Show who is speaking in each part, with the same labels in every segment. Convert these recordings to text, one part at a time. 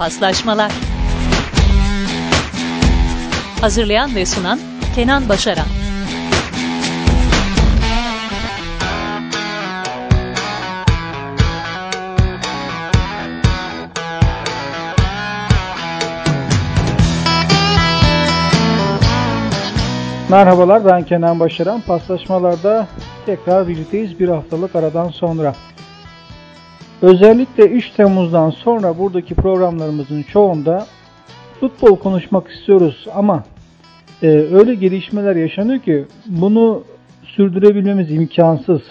Speaker 1: Paslaşmalar Hazırlayan ve sunan Kenan Başaran
Speaker 2: Merhabalar ben Kenan Başaran. Paslaşmalarda tekrar birlikteyiz bir haftalık aradan sonra. Özellikle 3 Temmuz'dan sonra buradaki programlarımızın çoğunda futbol konuşmak istiyoruz ama e, öyle gelişmeler yaşanıyor ki bunu sürdürebilmemiz imkansız.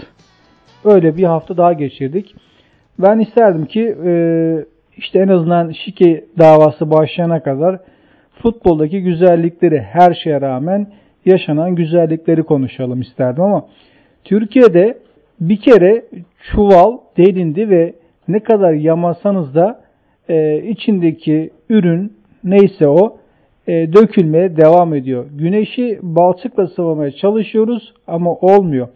Speaker 2: Öyle bir hafta daha geçirdik. Ben isterdim ki e, işte en azından şike davası başlayana kadar futboldaki güzellikleri her şeye rağmen yaşanan güzellikleri konuşalım isterdim ama Türkiye'de bir kere çuval delindi ve ne kadar yamasanız da e, içindeki ürün neyse o e, dökülmeye devam ediyor. Güneşi balçıkla sıvamaya çalışıyoruz ama olmuyor.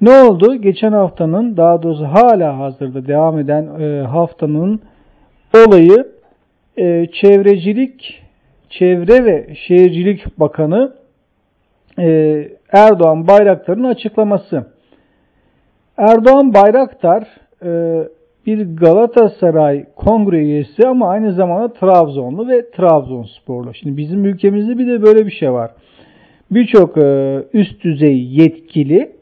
Speaker 2: Ne oldu? Geçen haftanın daha doğrusu hala hazırda devam eden e, haftanın olayı e, çevrecilik, çevre ve şehircilik bakanı e, Erdoğan Bayraktar'ın açıklaması. Erdoğan Bayraktar e, bir Galatasaray kongre üyesi ama aynı zamanda Trabzonlu ve Trabzonsporlu. Şimdi bizim ülkemizde bir de böyle bir şey var. Birçok e, üst düzey yetkili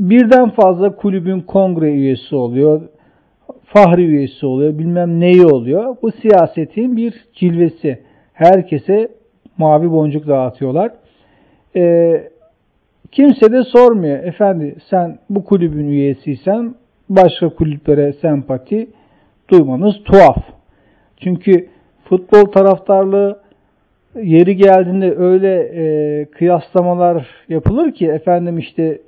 Speaker 2: birden fazla kulübün kongre üyesi oluyor, fahri üyesi oluyor, bilmem neyi oluyor. Bu siyasetin bir cilvesi. Herkese mavi boncuk dağıtıyorlar. E, kimse de sormuyor. Efendi sen bu kulübün üyesiysen başka kulüplere sempati duymanız tuhaf. Çünkü futbol taraftarlığı yeri geldiğinde öyle e, kıyaslamalar yapılır ki efendim işte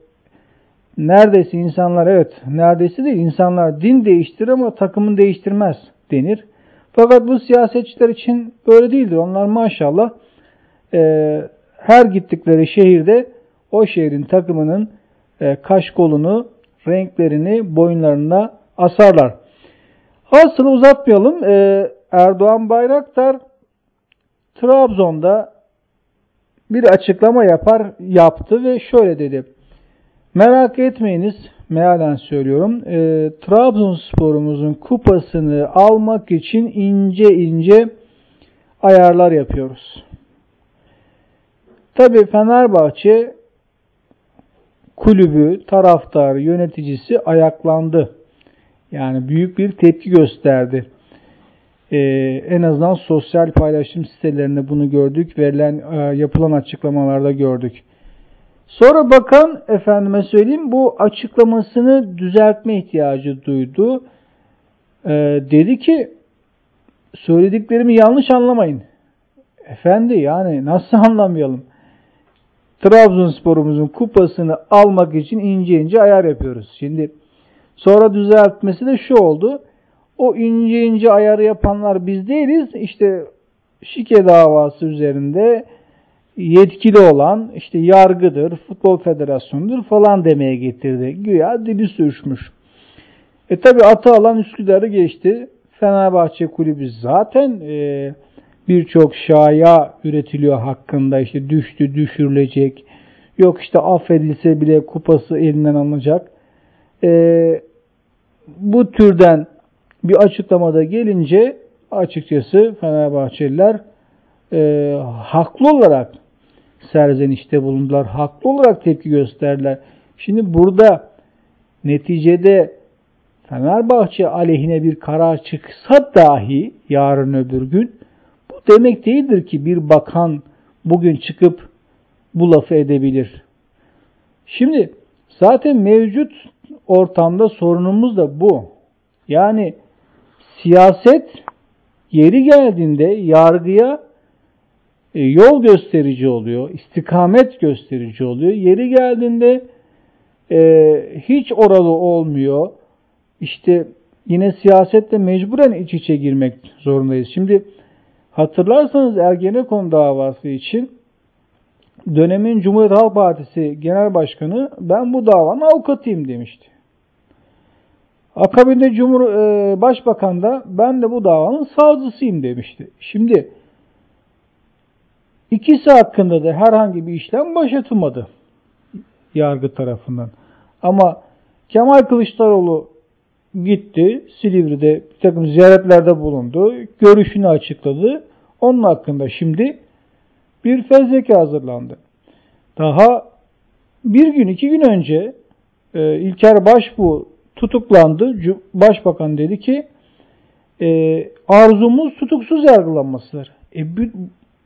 Speaker 2: neredeyse insanlar evet neredeyse değil insanlar din değiştirir ama takımını değiştirmez denir. Fakat bu siyasetçiler için böyle değildir. Onlar maşallah e, her gittikleri şehirde o şehrin takımının e, kaş kolunu, renklerini boyunlarına asarlar. Asıl uzatmayalım. E, Erdoğan Bayraktar Trabzon'da bir açıklama yapar yaptı ve şöyle dedi. Merak etmeyiniz, mealen söylüyorum. E, Trabzonspor'umuzun kupasını almak için ince ince ayarlar yapıyoruz. Tabii Fenerbahçe kulübü, taraftar, yöneticisi ayaklandı. Yani büyük bir tepki gösterdi. Ee, en azından sosyal paylaşım sitelerinde bunu gördük. Verilen, e, yapılan açıklamalarda gördük. Sonra bakan efendime söyleyeyim bu açıklamasını düzeltme ihtiyacı duydu. Ee, dedi ki söylediklerimi yanlış anlamayın. Efendi yani nasıl anlamayalım? Trabzonspor'umuzun kupasını almak için ince ince ayar yapıyoruz. Şimdi sonra düzeltmesi de şu oldu. O ince ince ayarı yapanlar biz değiliz. İşte şike davası üzerinde yetkili olan işte yargıdır, futbol federasyonudur falan demeye getirdi. Güya dili sürüşmüş. E tabi atı alan Üsküdar'ı geçti. Fenerbahçe kulübü zaten e, birçok şaya üretiliyor hakkında işte düştü düşürülecek yok işte affedilse bile kupası elinden alınacak ee, bu türden bir açıklamada gelince açıkçası Fenerbahçeliler e, haklı olarak serzenişte bulundular. Haklı olarak tepki gösterdiler. Şimdi burada neticede Fenerbahçe aleyhine bir karar çıksa dahi yarın öbür gün demek değildir ki bir bakan bugün çıkıp bu lafı edebilir. Şimdi zaten mevcut ortamda sorunumuz da bu. Yani siyaset yeri geldiğinde yargıya e, yol gösterici oluyor, istikamet gösterici oluyor. Yeri geldiğinde e, hiç oralı olmuyor. İşte yine siyasetle mecburen iç içe girmek zorundayız. Şimdi Hatırlarsanız Ergenekon davası için dönemin Cumhuriyet Halk Partisi Genel Başkanı ben bu davanın avukatıyım demişti. Akabinde Cumhur e, Başbakan da ben de bu davanın sağcısıyım demişti. Şimdi ikisi hakkında da herhangi bir işlem başlatılmadı yargı tarafından. Ama Kemal Kılıçdaroğlu gitti Silivri'de bir takım ziyaretlerde bulundu. Görüşünü açıkladı. Onun hakkında şimdi bir fezleke hazırlandı. Daha bir gün iki gün önce e, İlker Başbuğ tutuklandı. Başbakan dedi ki e, arzumuz tutuksuz yargılanmasıdır. E,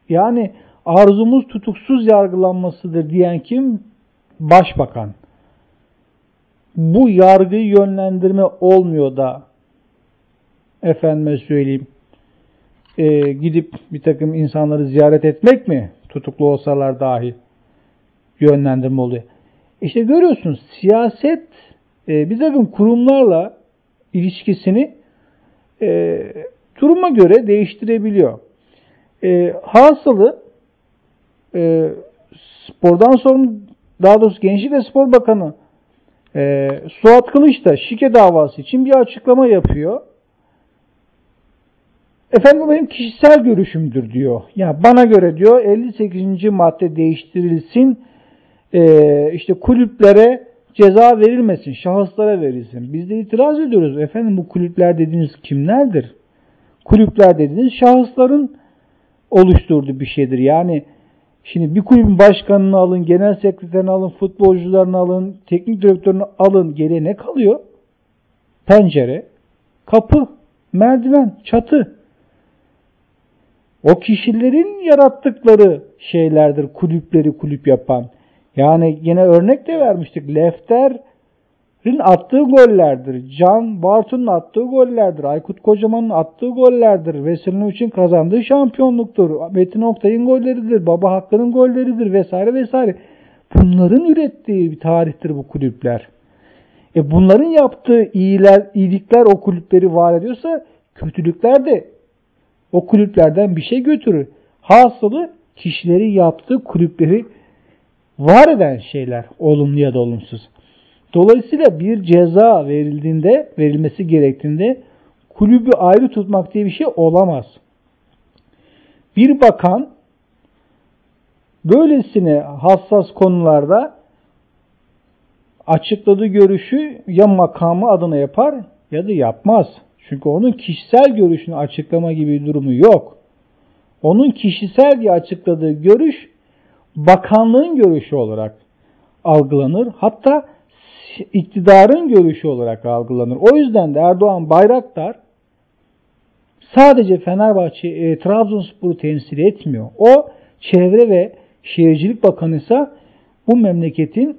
Speaker 2: yani arzumuz tutuksuz yargılanmasıdır diyen kim? Başbakan. Bu yargıyı yönlendirme olmuyor da efendime söyleyeyim e, gidip bir takım insanları ziyaret etmek mi tutuklu olsalar dahi yönlendirme oluyor. İşte görüyorsunuz siyaset e, bir takım kurumlarla ilişkisini e, duruma göre değiştirebiliyor. E, hasılı e, spordan sonra daha doğrusu Gençlik ve Spor Bakanı e, Suat Kılıç da şike davası için bir açıklama yapıyor. Efendim benim kişisel görüşümdür diyor. Yani bana göre diyor 58. madde değiştirilsin. E, işte kulüplere ceza verilmesin, şahıslara verilsin. Biz de itiraz ediyoruz. Efendim bu kulüpler dediğiniz kimlerdir? Kulüpler dediğiniz şahısların oluşturduğu bir şeydir. Yani şimdi bir kulübün başkanını alın, genel sekreterini alın, futbolcularını alın, teknik direktörünü alın. Geriye ne kalıyor? Pencere, kapı, merdiven, çatı. O kişilerin yarattıkları şeylerdir kulüpleri kulüp yapan. Yani yine örnek de vermiştik. Lefter'in attığı gollerdir. Can Bartu'nun attığı gollerdir. Aykut Kocaman'ın attığı gollerdir. Veselinoviç'in kazandığı şampiyonluktur. Metin Oktay'ın golleridir. Baba Hakkı'nın golleridir vesaire vesaire. Bunların ürettiği bir tarihtir bu kulüpler. E bunların yaptığı iyiler, iyilikler o kulüpleri var ediyorsa kötülükler de o kulüplerden bir şey götürür. Hasılı kişileri yaptığı kulüpleri var eden şeyler olumlu ya da olumsuz. Dolayısıyla bir ceza verildiğinde, verilmesi gerektiğinde kulübü ayrı tutmak diye bir şey olamaz. Bir bakan böylesine hassas konularda açıkladığı görüşü ya makamı adına yapar ya da yapmaz. Çünkü onun kişisel görüşünü açıklama gibi bir durumu yok. Onun kişisel diye açıkladığı görüş bakanlığın görüşü olarak algılanır. Hatta iktidarın görüşü olarak algılanır. O yüzden de Erdoğan Bayraktar sadece Fenerbahçe, e, Trabzonspor'u temsil etmiyor. O Çevre ve Şehircilik Bakanı ise bu memleketin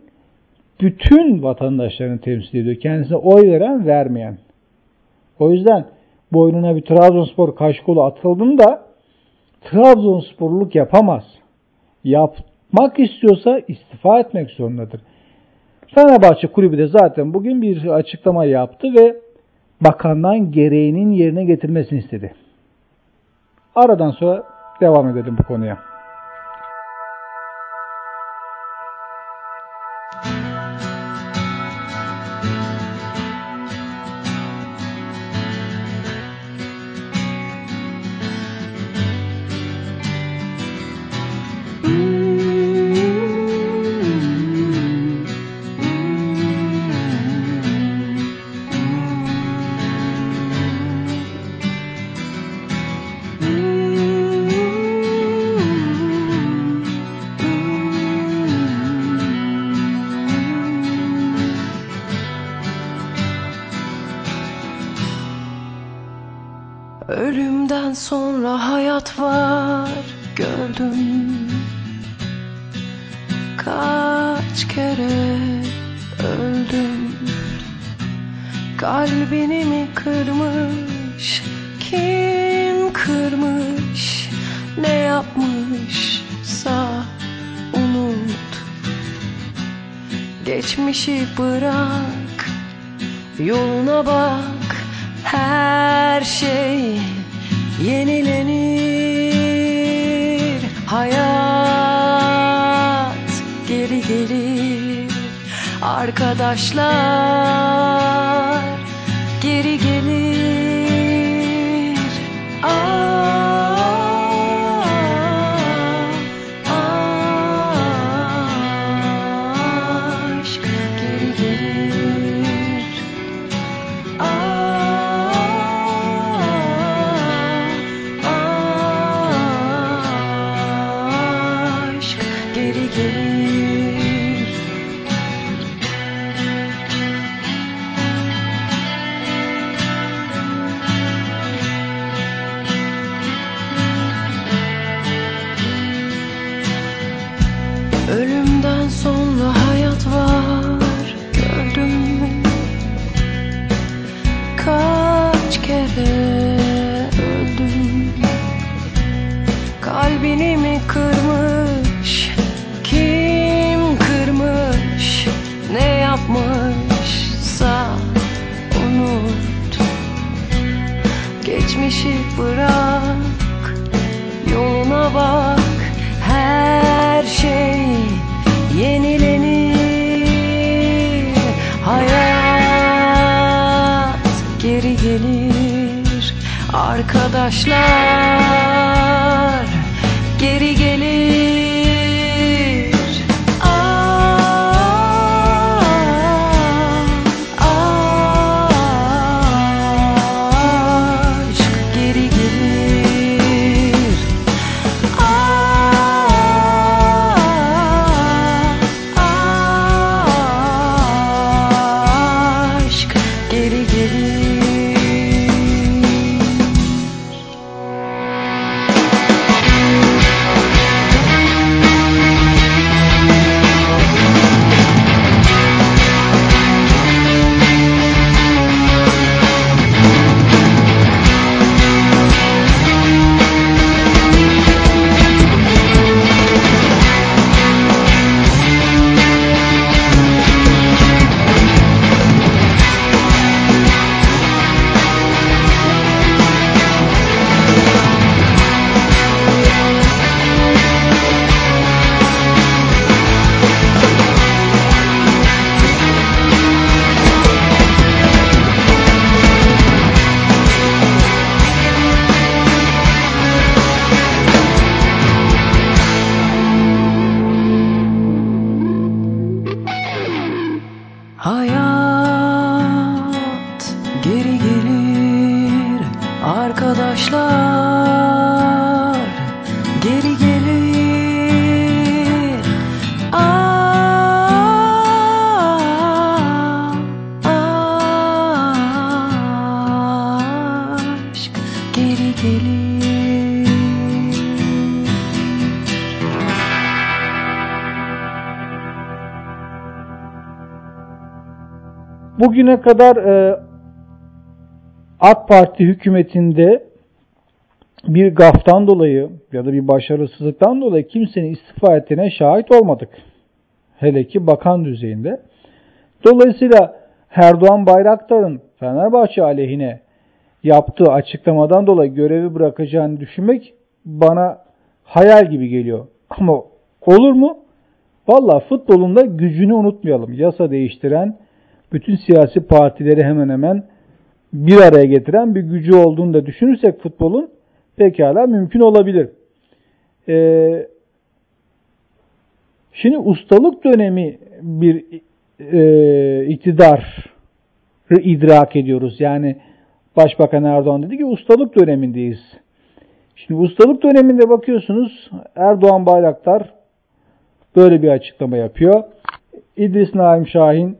Speaker 2: bütün vatandaşlarını temsil ediyor. Kendisine oy veren, vermeyen. O yüzden boynuna bir Trabzonspor kaşkolu atıldığında Trabzonsporluk yapamaz yapmak istiyorsa istifa etmek zorundadır. Fenerbahçe kulübü de zaten bugün bir açıklama yaptı ve bakandan gereğinin yerine getirmesini istedi. Aradan sonra devam edelim bu konuya.
Speaker 3: Bırak. Yoluna bak her şey yenilenir. Hayat geri gelir. Arkadaşlar
Speaker 4: geri gelir. Arkadaşlar. Geri gelir Hayat
Speaker 2: Bugüne kadar e, AK Parti hükümetinde bir gaftan dolayı ya da bir başarısızlıktan dolayı kimsenin istifa ettiğine şahit olmadık. Hele ki bakan düzeyinde. Dolayısıyla Erdoğan Bayraktar'ın Fenerbahçe aleyhine yaptığı açıklamadan dolayı görevi bırakacağını düşünmek bana hayal gibi geliyor. Ama olur mu? Valla futbolunda gücünü unutmayalım. Yasa değiştiren, bütün siyasi partileri hemen hemen bir araya getiren bir gücü olduğunu da düşünürsek futbolun pekala mümkün olabilir. Ee, şimdi ustalık dönemi bir e, iktidar idrak ediyoruz. Yani Başbakan Erdoğan dedi ki ustalık dönemindeyiz. Şimdi ustalık döneminde bakıyorsunuz Erdoğan Bayraktar böyle bir açıklama yapıyor. İdris Naim Şahin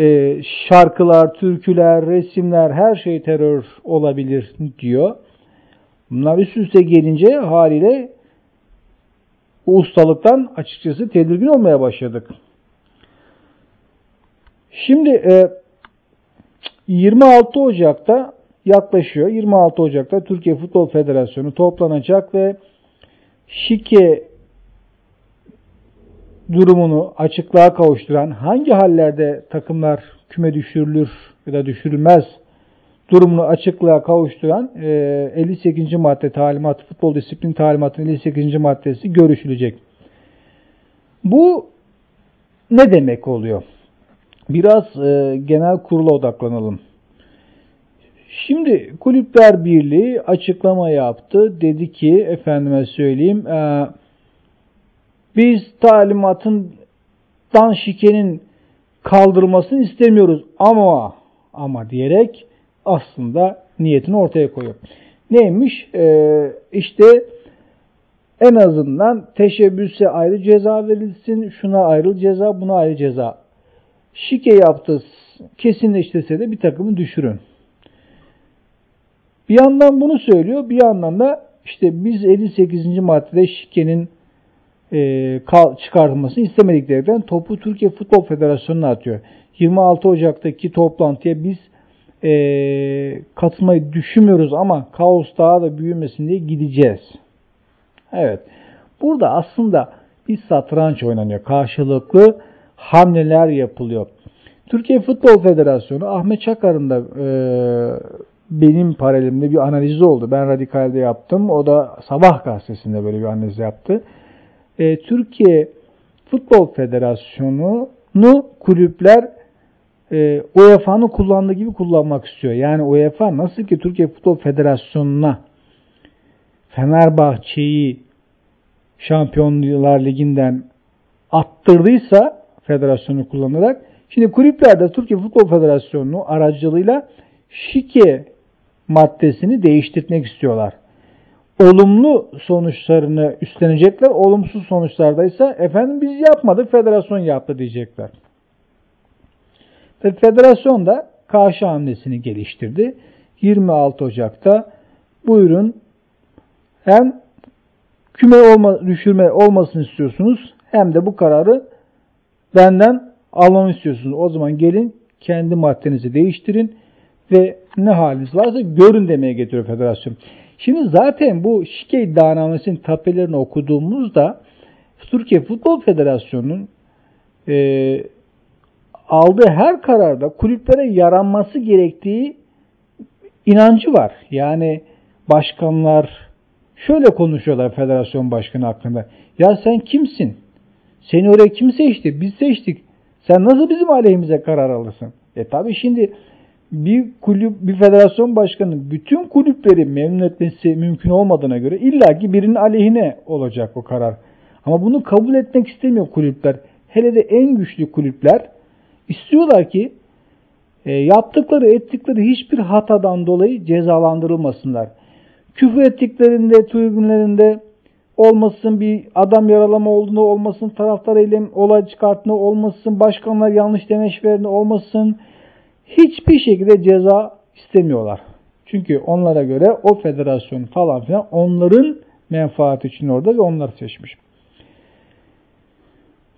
Speaker 2: e, şarkılar, türküler, resimler her şey terör olabilir diyor. Bunlar üst üste gelince haliyle ustalıktan açıkçası tedirgin olmaya başladık. Şimdi e, 26 Ocak'ta yaklaşıyor. 26 Ocak'ta Türkiye Futbol Federasyonu toplanacak ve şike durumunu açıklığa kavuşturan hangi hallerde takımlar küme düşürülür ya da düşürülmez durumunu açıklığa kavuşturan 58. madde talimat, futbol disiplin talimatının 58. maddesi görüşülecek. Bu ne demek oluyor? Biraz genel kurula odaklanalım. Şimdi Kulüpler Birliği açıklama yaptı. Dedi ki efendime söyleyeyim e, biz talimatın dan şikenin kaldırılmasını istemiyoruz ama ama diyerek aslında niyetini ortaya koyuyor. Neymiş? Ee, işte en azından teşebbüse ayrı ceza verilsin, şuna ayrı ceza, buna ayrı ceza. Şike yaptı kesinleştirse de bir takımı düşürün. Bir yandan bunu söylüyor, bir yandan da işte biz 58. maddede şikenin e, çıkartılmasını istemediklerinden topu Türkiye Futbol Federasyonu'na atıyor. 26 Ocak'taki toplantıya biz e, katılmayı düşünmüyoruz ama kaos daha da büyümesin diye gideceğiz. Evet. Burada aslında bir satranç oynanıyor. Karşılıklı hamleler yapılıyor. Türkiye Futbol Federasyonu Ahmet Çakar'ın da e, benim paralelimde bir analizi oldu. Ben Radikal'de yaptım. O da Sabah gazetesinde böyle bir analiz yaptı. E, Türkiye Futbol Federasyonu'nu kulüpler e, UEFA'nın kullandığı gibi kullanmak istiyor. Yani UEFA nasıl ki Türkiye Futbol Federasyonu'na Fenerbahçe'yi Şampiyonlar Ligi'nden attırdıysa federasyonu kullanarak şimdi kulüpler de Türkiye Futbol Federasyonu aracılığıyla şike maddesini değiştirmek istiyorlar. Olumlu sonuçlarını üstlenecekler. Olumsuz sonuçlarda ise efendim biz yapmadık federasyon yaptı diyecekler. Ve federasyon da karşı hamlesini geliştirdi. 26 Ocak'ta buyurun hem küme olma, düşürme olmasını istiyorsunuz hem de bu kararı benden almamı istiyorsunuz. O zaman gelin kendi maddenizi değiştirin ve ne haliniz varsa görün demeye getiriyor federasyon. Şimdi zaten bu şike iddianamesinin tapelerini okuduğumuzda Türkiye Futbol Federasyonu'nun e, aldığı her kararda kulüplere yaranması gerektiği inancı var. Yani başkanlar şöyle konuşuyorlar federasyon başkanı hakkında. Ya sen kimsin? Seni oraya kim seçti? Biz seçtik. Sen nasıl bizim aleyhimize karar alırsın? E tabi şimdi bir kulüp, bir federasyon başkanı bütün kulüpleri memnun etmesi mümkün olmadığına göre illaki birinin aleyhine olacak o karar. Ama bunu kabul etmek istemiyor kulüpler. Hele de en güçlü kulüpler İstiyorlar ki e, yaptıkları ettikleri hiçbir hatadan dolayı cezalandırılmasınlar. Küfür ettiklerinde, tribünlerinde olmasın, bir adam yaralama olduğunda olmasın, taraftar eylem olay çıkartma olmasın, başkanlar yanlış demeç verdiğinde olmasın. Hiçbir şekilde ceza istemiyorlar. Çünkü onlara göre o federasyon falan filan onların menfaati için orada ve onlar seçmiş.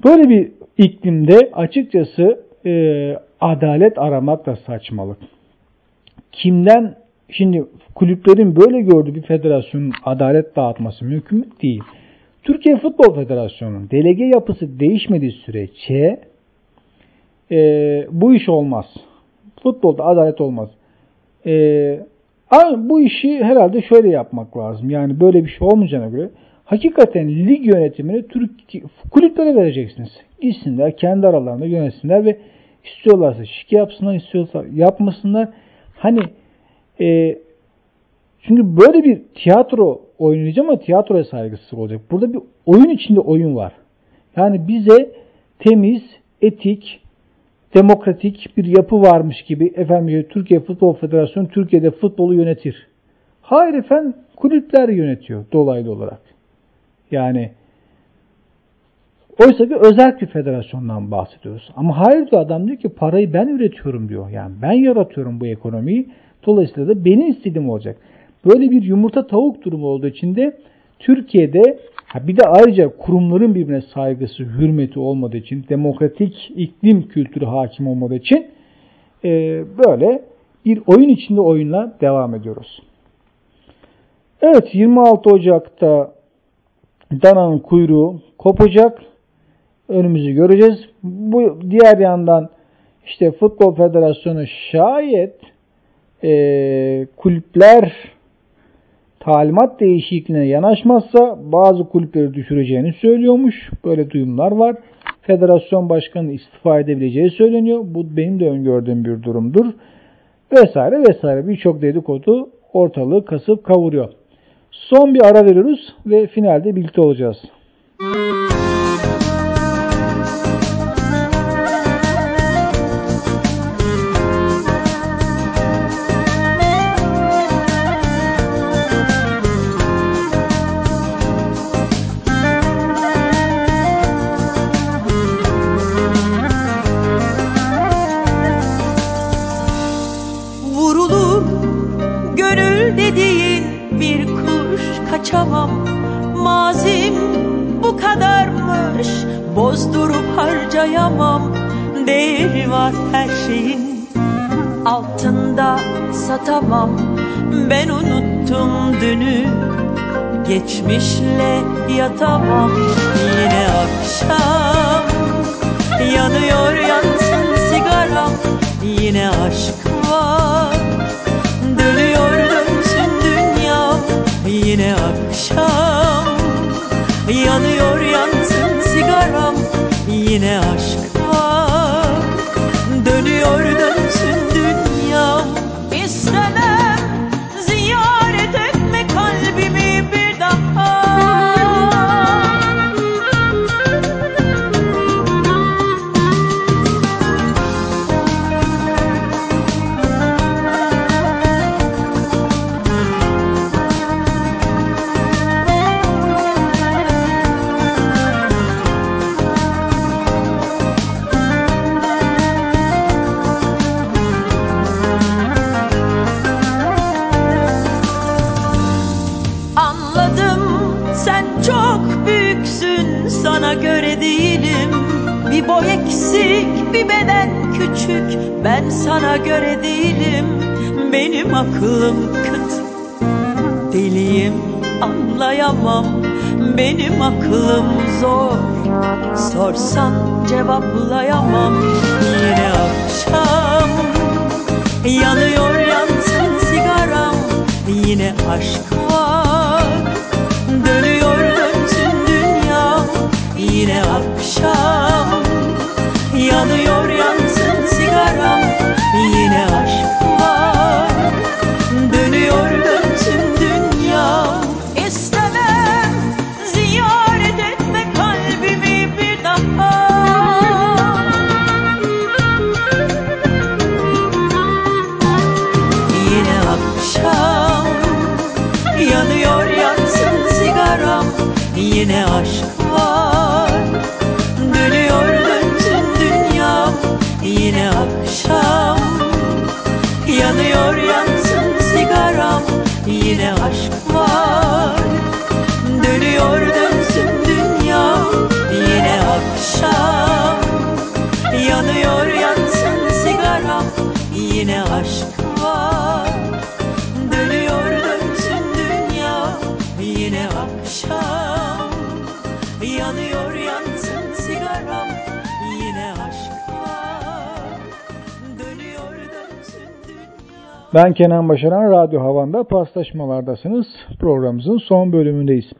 Speaker 2: Böyle bir iklimde açıkçası e, adalet aramak da saçmalık. Kimden şimdi kulüplerin böyle gördüğü bir federasyonun adalet dağıtması mümkün değil. Türkiye Futbol Federasyonu'nun delege yapısı değişmediği sürece e, bu iş olmaz. Futbolda adalet olmaz. E, bu işi herhalde şöyle yapmak lazım. Yani böyle bir şey olmayacağına göre hakikaten lig yönetimini Türk kulüplere vereceksiniz. Gitsinler kendi aralarında yönetsinler ve istiyorlarsa şike yapsınlar, istiyorsa yapmasınlar. Hani e, çünkü böyle bir tiyatro oynayacağım ama tiyatroya saygısı olacak. Burada bir oyun içinde oyun var. Yani bize temiz, etik, demokratik bir yapı varmış gibi efendim Türkiye Futbol Federasyonu Türkiye'de futbolu yönetir. Hayır efendim kulüpler yönetiyor dolaylı olarak. Yani Oysa ki özel bir federasyondan bahsediyoruz. Ama hayır diyor adam diyor ki parayı ben üretiyorum diyor. Yani ben yaratıyorum bu ekonomiyi. Dolayısıyla da benim istediğim olacak. Böyle bir yumurta tavuk durumu olduğu için de Türkiye'de bir de ayrıca kurumların birbirine saygısı, hürmeti olmadığı için, demokratik iklim kültürü hakim olmadığı için e, böyle bir oyun içinde oyunla devam ediyoruz. Evet 26 Ocak'ta dananın kuyruğu kopacak önümüzü göreceğiz. Bu diğer yandan işte Futbol Federasyonu şayet e, kulüpler talimat değişikliğine yanaşmazsa bazı kulüpleri düşüreceğini söylüyormuş. Böyle duyumlar var. Federasyon başkanı istifa edebileceği söyleniyor. Bu benim de öngördüğüm bir durumdur. vesaire vesaire birçok dedikodu ortalığı kasıp kavuruyor. Son bir ara veriyoruz ve finalde birlikte olacağız.
Speaker 3: Vurulur kuş kaçamam Mazim bu kadarmış bozdurup harcayamam. Değeri var her şeyin altında satamam. Ben unuttum dünü geçmişle yatamam. Yine akşam yanıyor yansın sigaram. Yine aşk Akşam yanıyor yansın sigaram Yine aşk aklım kıt. Deliyim anlayamam. Benim aklım zor. Sorsan cevaplayamam. Yine akşam. Yanıyor yansın sigaram. Yine aşk var. Dönüyor dönsün dünya. Yine akşam. Yanıyor aşk var dönüyor dönsün dünya Yine akşam. Yanıyor yansın sigaram Yine aşk var dönüyor dönsün dünya Yine akşam. Yanıyor yansın sigaram Yine aşk var
Speaker 2: Ben Kenan Başaran, Radyo Havan'da paslaşmalardasınız. Programımızın son bölümündeyiz.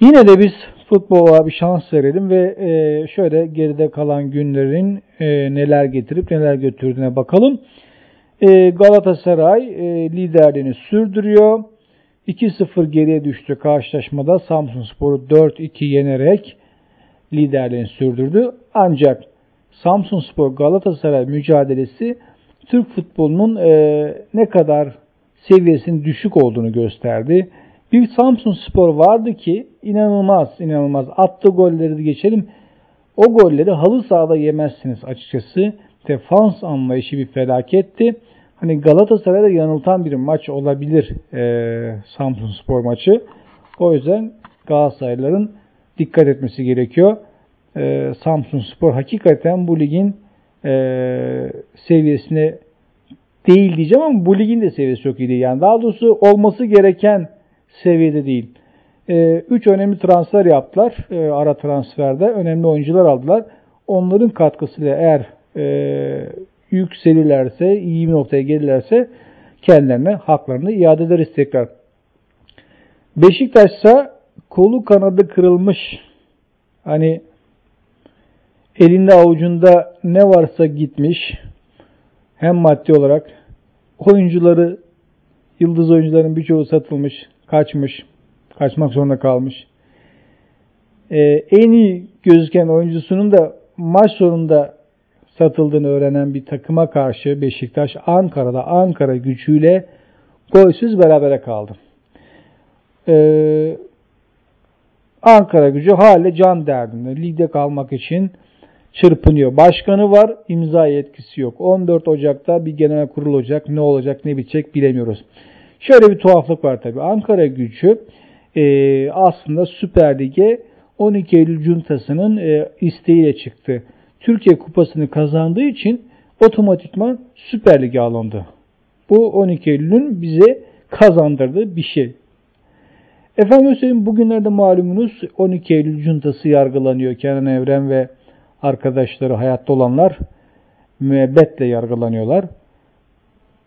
Speaker 2: Yine de biz futbola bir şans verelim ve e, şöyle geride kalan günlerin e, neler getirip neler götürdüğüne bakalım. E, Galatasaray liderliğini sürdürüyor. 2-0 geriye düştü karşılaşmada Samsunspor'u 4-2 yenerek liderliğini sürdürdü. Ancak Samsunspor Galatasaray mücadelesi Türk futbolunun e, ne kadar seviyesinin düşük olduğunu gösterdi. Bir Samsun Spor vardı ki inanılmaz inanılmaz attığı golleri de geçelim. O golleri halı sahada yemezsiniz açıkçası. Defans anlayışı bir felaketti. Hani Galatasaray'da yanıltan bir maç olabilir e, Samsun Spor maçı. O yüzden Galatasaraylıların dikkat etmesi gerekiyor. E, Samsun Spor hakikaten bu ligin e, seviyesine değil diyeceğim ama bu ligin de seviyesi çok iyi değil. Yani daha doğrusu olması gereken seviyede değil. 3 e, önemli transfer yaptılar. E, ara transferde önemli oyuncular aldılar. Onların katkısıyla eğer e, yükselirlerse, iyi bir noktaya gelirlerse kendilerine haklarını iade ederiz tekrar. Beşiktaş ise kolu kanadı kırılmış. Hani elinde avucunda ne varsa gitmiş. hem maddi olarak oyuncuları, yıldız oyuncuların birçoğu satılmış, kaçmış, kaçmak zorunda kalmış. Ee, en iyi gözüken oyuncusunun da maç sonunda satıldığını öğrenen bir takıma karşı Beşiktaş Ankara'da Ankara gücüyle golsüz berabere kaldı. Ee, Ankara gücü hale can derdinde. Ligde kalmak için çırpınıyor. Başkanı var, imza yetkisi yok. 14 Ocak'ta bir genel kurul olacak. Ne olacak, ne bitecek bilemiyoruz. Şöyle bir tuhaflık var tabii. Ankara gücü e, aslında Süper Lig'e 12 Eylül Cuntası'nın e, isteğiyle çıktı. Türkiye Kupası'nı kazandığı için otomatikman Süper Lig'e alındı. Bu 12 Eylül'ün bize kazandırdığı bir şey. Efendim söyleyeyim bugünlerde malumunuz 12 Eylül Cuntası yargılanıyor. Kenan Evren ve arkadaşları hayatta olanlar müebbetle yargılanıyorlar.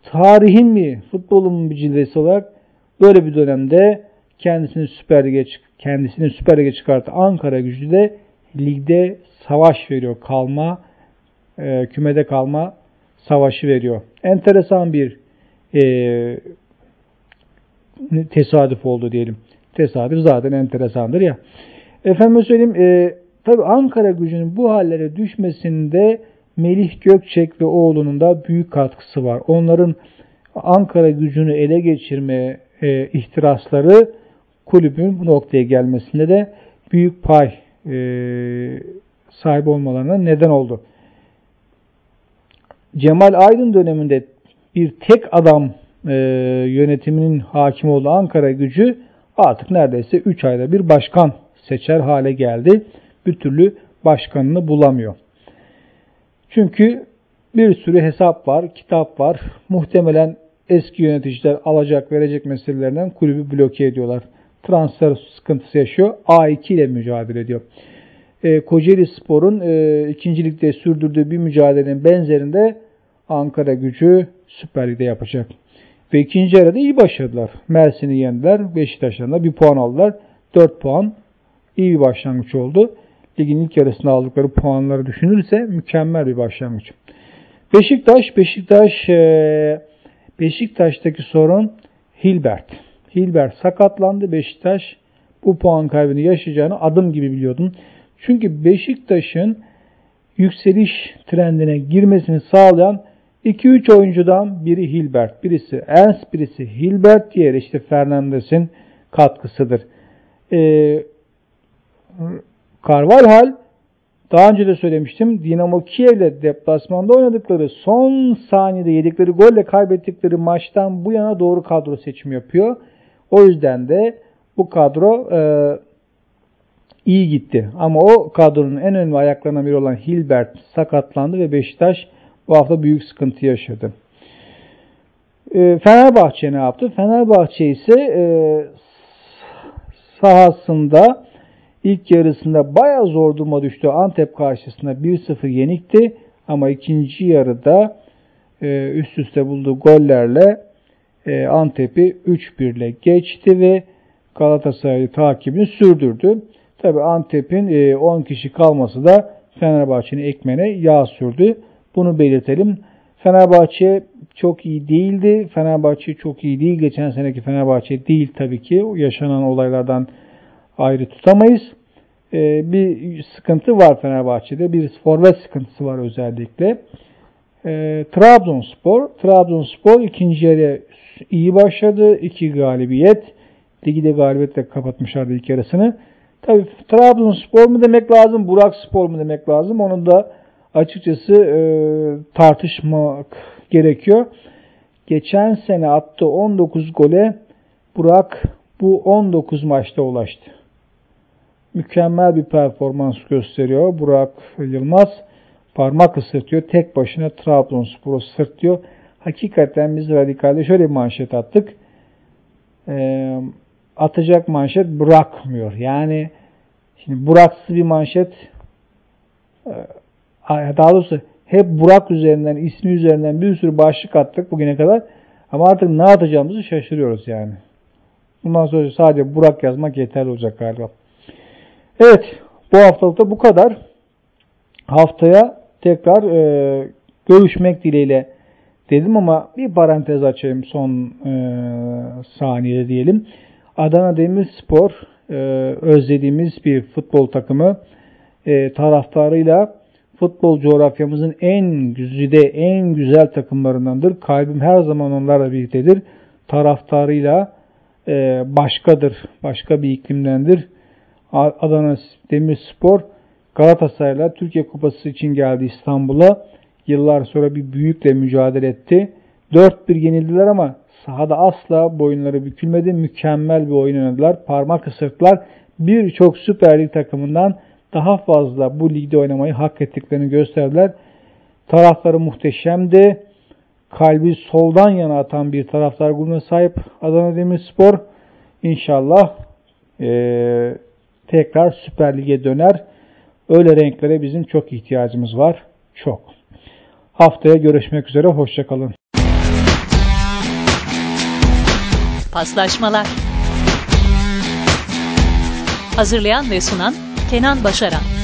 Speaker 2: Tarihin mi, futbolun bir cilvesi olarak böyle bir dönemde kendisini Süper Lig'e kendisini Süper Lig'e çıkarttı. Ankara gücü de ligde savaş veriyor. Kalma, e, kümede kalma savaşı veriyor. Enteresan bir e, tesadüf oldu diyelim. Tesadüf zaten enteresandır ya. Efendim söyleyeyim e, tabi Ankara gücünün bu hallere düşmesinde Melih Gökçek ve oğlunun da büyük katkısı var. Onların Ankara gücünü ele geçirme e, ihtirasları kulübün bu noktaya gelmesinde de büyük pay e, sahip olmalarına neden oldu. Cemal Aydın döneminde bir tek adam e, yönetiminin hakim olduğu Ankara gücü artık neredeyse 3 ayda bir başkan seçer hale geldi. Bir türlü başkanını bulamıyor. Çünkü bir sürü hesap var, kitap var. Muhtemelen eski yöneticiler alacak verecek meselelerinden kulübü bloke ediyorlar. Transfer sıkıntısı yaşıyor. A2 ile mücadele ediyor. E, Kocaeli Spor'un e, ikincilikte sürdürdüğü bir mücadelenin benzerinde Ankara gücü Süper Lig'de yapacak. Ve ikinci yarıda iyi başladılar. Mersin'i yendiler. Beşiktaş'tan da bir puan aldılar. 4 puan iyi bir başlangıç oldu. Ligin ilk yarısında aldıkları puanları düşünürse mükemmel bir başlangıç. Beşiktaş, Beşiktaş e, Beşiktaş'taki sorun Hilbert. Hilbert sakatlandı. Beşiktaş bu puan kaybını yaşayacağını adım gibi biliyordum. Çünkü Beşiktaş'ın yükseliş trendine girmesini sağlayan 2-3 oyuncudan biri Hilbert, birisi Ernst, birisi Hilbert, diğeri işte Fernandes'in katkısıdır. Ee, Carvalhal daha önce de söylemiştim. Dinamo Kiev'le deplasmanda oynadıkları son saniyede yedikleri golle kaybettikleri maçtan bu yana doğru kadro seçimi yapıyor. O yüzden de bu kadro e, iyi gitti. Ama o kadronun en önemli ayaklarından biri olan Hilbert sakatlandı ve Beşiktaş bu hafta büyük sıkıntı yaşadı. E, Fenerbahçe ne yaptı? Fenerbahçe ise e, sahasında ilk yarısında bayağı zor duruma düştü. Antep karşısında 1-0 yenikti. Ama ikinci yarıda e, üst üste bulduğu gollerle e, Antep'i 3-1 ile geçti ve Galatasaray'ı takibini sürdürdü. Tabi Antep'in e, 10 kişi kalması da Fenerbahçe'nin ekmene yağ sürdü. Bunu belirtelim. Fenerbahçe çok iyi değildi. Fenerbahçe çok iyi değil. Geçen seneki Fenerbahçe değil tabii ki. Yaşanan olaylardan ayrı tutamayız. Ee, bir sıkıntı var Fenerbahçe'de. Bir forvet sıkıntısı var özellikle. Ee, Trabzonspor. Trabzonspor ikinci yarı iyi başladı. İki galibiyet. Ligi de galibiyetle kapatmışlardı ilk yarısını. Tabii Trabzonspor mu demek lazım, Burak Spor mu demek lazım? Onu da açıkçası e, tartışmak gerekiyor. Geçen sene attı 19 gole Burak bu 19 maçta ulaştı. Mükemmel bir performans gösteriyor. Burak Yılmaz parmak ısırtıyor. Tek başına Trabzonspor'u sırtıyor. Hakikaten biz radikalde şöyle bir manşet attık. E, atacak manşet bırakmıyor. Yani şimdi Buraksız bir manşet e, daha doğrusu hep Burak üzerinden, ismi üzerinden bir sürü başlık attık bugüne kadar. Ama artık ne atacağımızı şaşırıyoruz yani. Bundan sonra sadece Burak yazmak yeterli olacak galiba. Evet, bu haftalıkta bu kadar. Haftaya tekrar e, görüşmek dileğiyle dedim ama bir parantez açayım son e, saniyede diyelim. Adana Demirspor e, özlediğimiz bir futbol takımı e, taraftarıyla futbol coğrafyamızın en güzide, en güzel takımlarındandır. Kalbim her zaman onlarla birliktedir. Taraftarıyla e, başkadır, başka bir iklimdendir. Adana Demirspor Galatasaray'la Türkiye Kupası için geldi İstanbul'a. Yıllar sonra bir büyükle mücadele etti. 4-1 yenildiler ama sahada asla boyunları bükülmedi. Mükemmel bir oyun oynadılar. Parmak ısırttılar. Birçok Süper Lig takımından daha fazla bu ligde oynamayı hak ettiklerini gösterdiler. Taraftarı muhteşemdi. Kalbi soldan yana atan bir taraftar grubuna sahip Adana Demirspor. İnşallah ee, tekrar Süper Lig'e döner. Öyle renklere bizim çok ihtiyacımız var. Çok. Haftaya görüşmek üzere. Hoşçakalın.
Speaker 1: Paslaşmalar Hazırlayan ve sunan Kenan Başaran